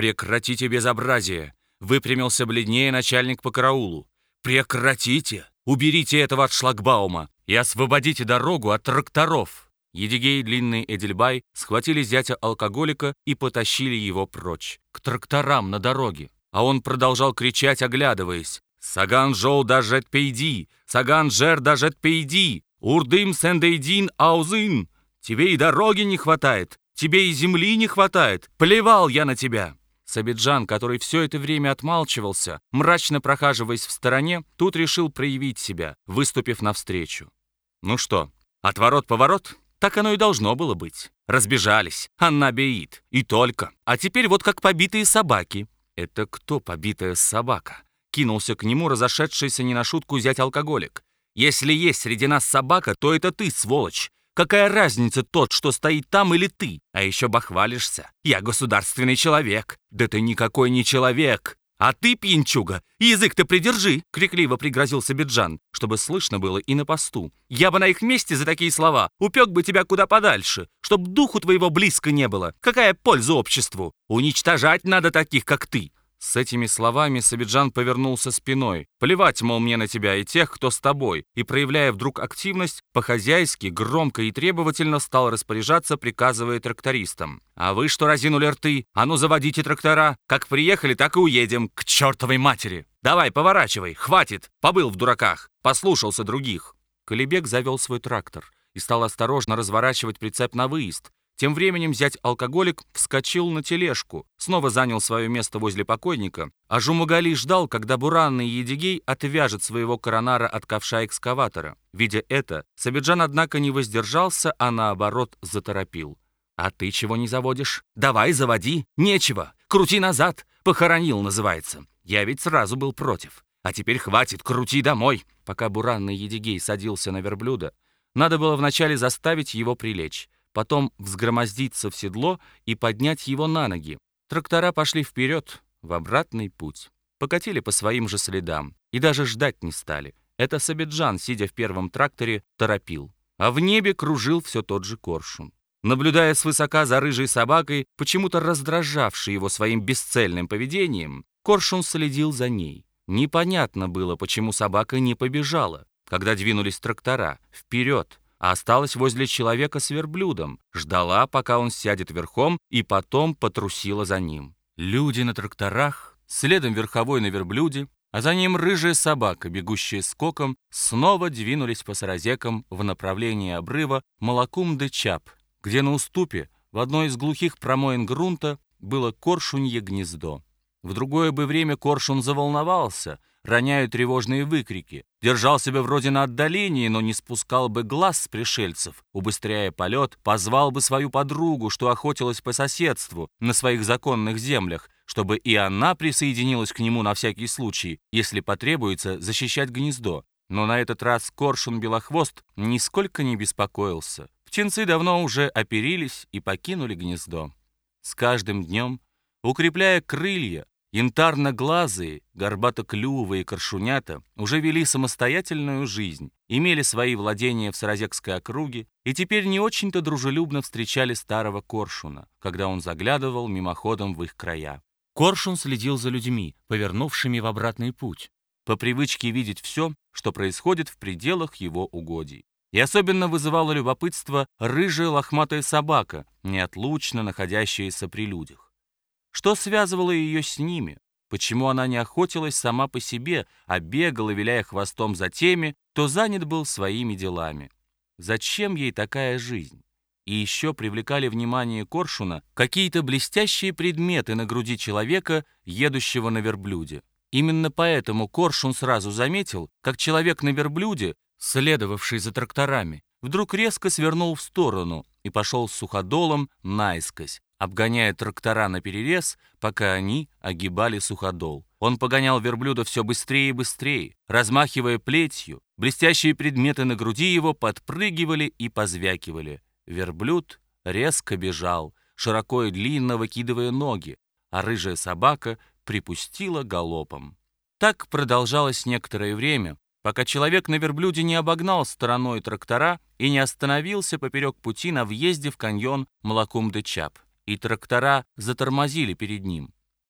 «Прекратите безобразие!» — выпрямился бледнее начальник по караулу. «Прекратите! Уберите этого от шлагбаума и освободите дорогу от тракторов!» Едигей и длинный Эдельбай схватили зятя алкоголика и потащили его прочь, к тракторам на дороге. А он продолжал кричать, оглядываясь. «Саган жоу дажет пейди! Саган жер дажет пейди! Урдым сендейдин аузин! Тебе и дороги не хватает! Тебе и земли не хватает! Плевал я на тебя!» Сабиджан, который все это время отмалчивался, мрачно прохаживаясь в стороне, тут решил проявить себя, выступив навстречу. «Ну что, отворот-поворот? Так оно и должно было быть. Разбежались. Анна беит. И только. А теперь вот как побитые собаки. Это кто побитая собака? Кинулся к нему разошедшийся не на шутку взять алкоголик. Если есть среди нас собака, то это ты, сволочь. Какая разница тот, что стоит там, или ты? А еще бахвалишься. Я государственный человек. Да ты никакой не человек. «А ты, пьянчуга, язык-то придержи!» — крикливо пригрозил Сабиджан, чтобы слышно было и на посту. «Я бы на их месте за такие слова упек бы тебя куда подальше, чтоб духу твоего близко не было. Какая польза обществу? Уничтожать надо таких, как ты!» С этими словами Сабиджан повернулся спиной. «Плевать, мол, мне на тебя и тех, кто с тобой», и, проявляя вдруг активность, по-хозяйски, громко и требовательно стал распоряжаться, приказывая трактористам. «А вы что разинули рты? А ну заводите трактора! Как приехали, так и уедем, к чертовой матери! Давай, поворачивай, хватит! Побыл в дураках, послушался других!» Колебек завел свой трактор и стал осторожно разворачивать прицеп на выезд, тем временем зять алкоголик вскочил на тележку, снова занял свое место возле покойника, а Жумагали ждал, когда буранный Едигей отвяжет своего коронара от ковша экскаватора. Видя это, Сабиджан, однако, не воздержался, а наоборот заторопил. «А ты чего не заводишь? Давай, заводи! Нечего! Крути назад! Похоронил, называется! Я ведь сразу был против. А теперь хватит, крути домой!» Пока буранный Едигей садился на верблюда, надо было вначале заставить его прилечь потом взгромоздиться в седло и поднять его на ноги. Трактора пошли вперед, в обратный путь. Покатили по своим же следам и даже ждать не стали. Это Сабиджан, сидя в первом тракторе, торопил. А в небе кружил все тот же коршун. Наблюдая свысока за рыжей собакой, почему-то раздражавшей его своим бесцельным поведением, коршун следил за ней. Непонятно было, почему собака не побежала, когда двинулись трактора, вперед, а осталась возле человека с верблюдом, ждала, пока он сядет верхом, и потом потрусила за ним. Люди на тракторах, следом верховой на верблюде, а за ним рыжая собака, бегущая скоком, снова двинулись по саразекам в направлении обрыва Малакум-де-Чап, где на уступе в одной из глухих промоин грунта было коршунье гнездо. В другое бы время коршун заволновался — роняя тревожные выкрики. Держал себя вроде на отдалении, но не спускал бы глаз с пришельцев. Убыстряя полет, позвал бы свою подругу, что охотилась по соседству, на своих законных землях, чтобы и она присоединилась к нему на всякий случай, если потребуется защищать гнездо. Но на этот раз коршун Белохвост нисколько не беспокоился. Птенцы давно уже оперились и покинули гнездо. С каждым днем, укрепляя крылья, Янтарно-глазые, горбато-клювые коршунята уже вели самостоятельную жизнь, имели свои владения в Саразекской округе и теперь не очень-то дружелюбно встречали старого коршуна, когда он заглядывал мимоходом в их края. Коршун следил за людьми, повернувшими в обратный путь, по привычке видеть все, что происходит в пределах его угодий. И особенно вызывало любопытство рыжая лохматая собака, неотлучно находящаяся при людях. Что связывало ее с ними? Почему она не охотилась сама по себе, а бегала, виляя хвостом за теми, кто занят был своими делами? Зачем ей такая жизнь? И еще привлекали внимание Коршуна какие-то блестящие предметы на груди человека, едущего на верблюде. Именно поэтому Коршун сразу заметил, как человек на верблюде, следовавший за тракторами, вдруг резко свернул в сторону и пошел с суходолом наискось, обгоняя трактора на перерез, пока они огибали суходол. Он погонял верблюда все быстрее и быстрее, размахивая плетью. Блестящие предметы на груди его подпрыгивали и позвякивали. Верблюд резко бежал, широко и длинно выкидывая ноги, а рыжая собака припустила галопом. Так продолжалось некоторое время, пока человек на верблюде не обогнал стороной трактора и не остановился поперек пути на въезде в каньон Малакум-де-Чап и трактора затормозили перед ним.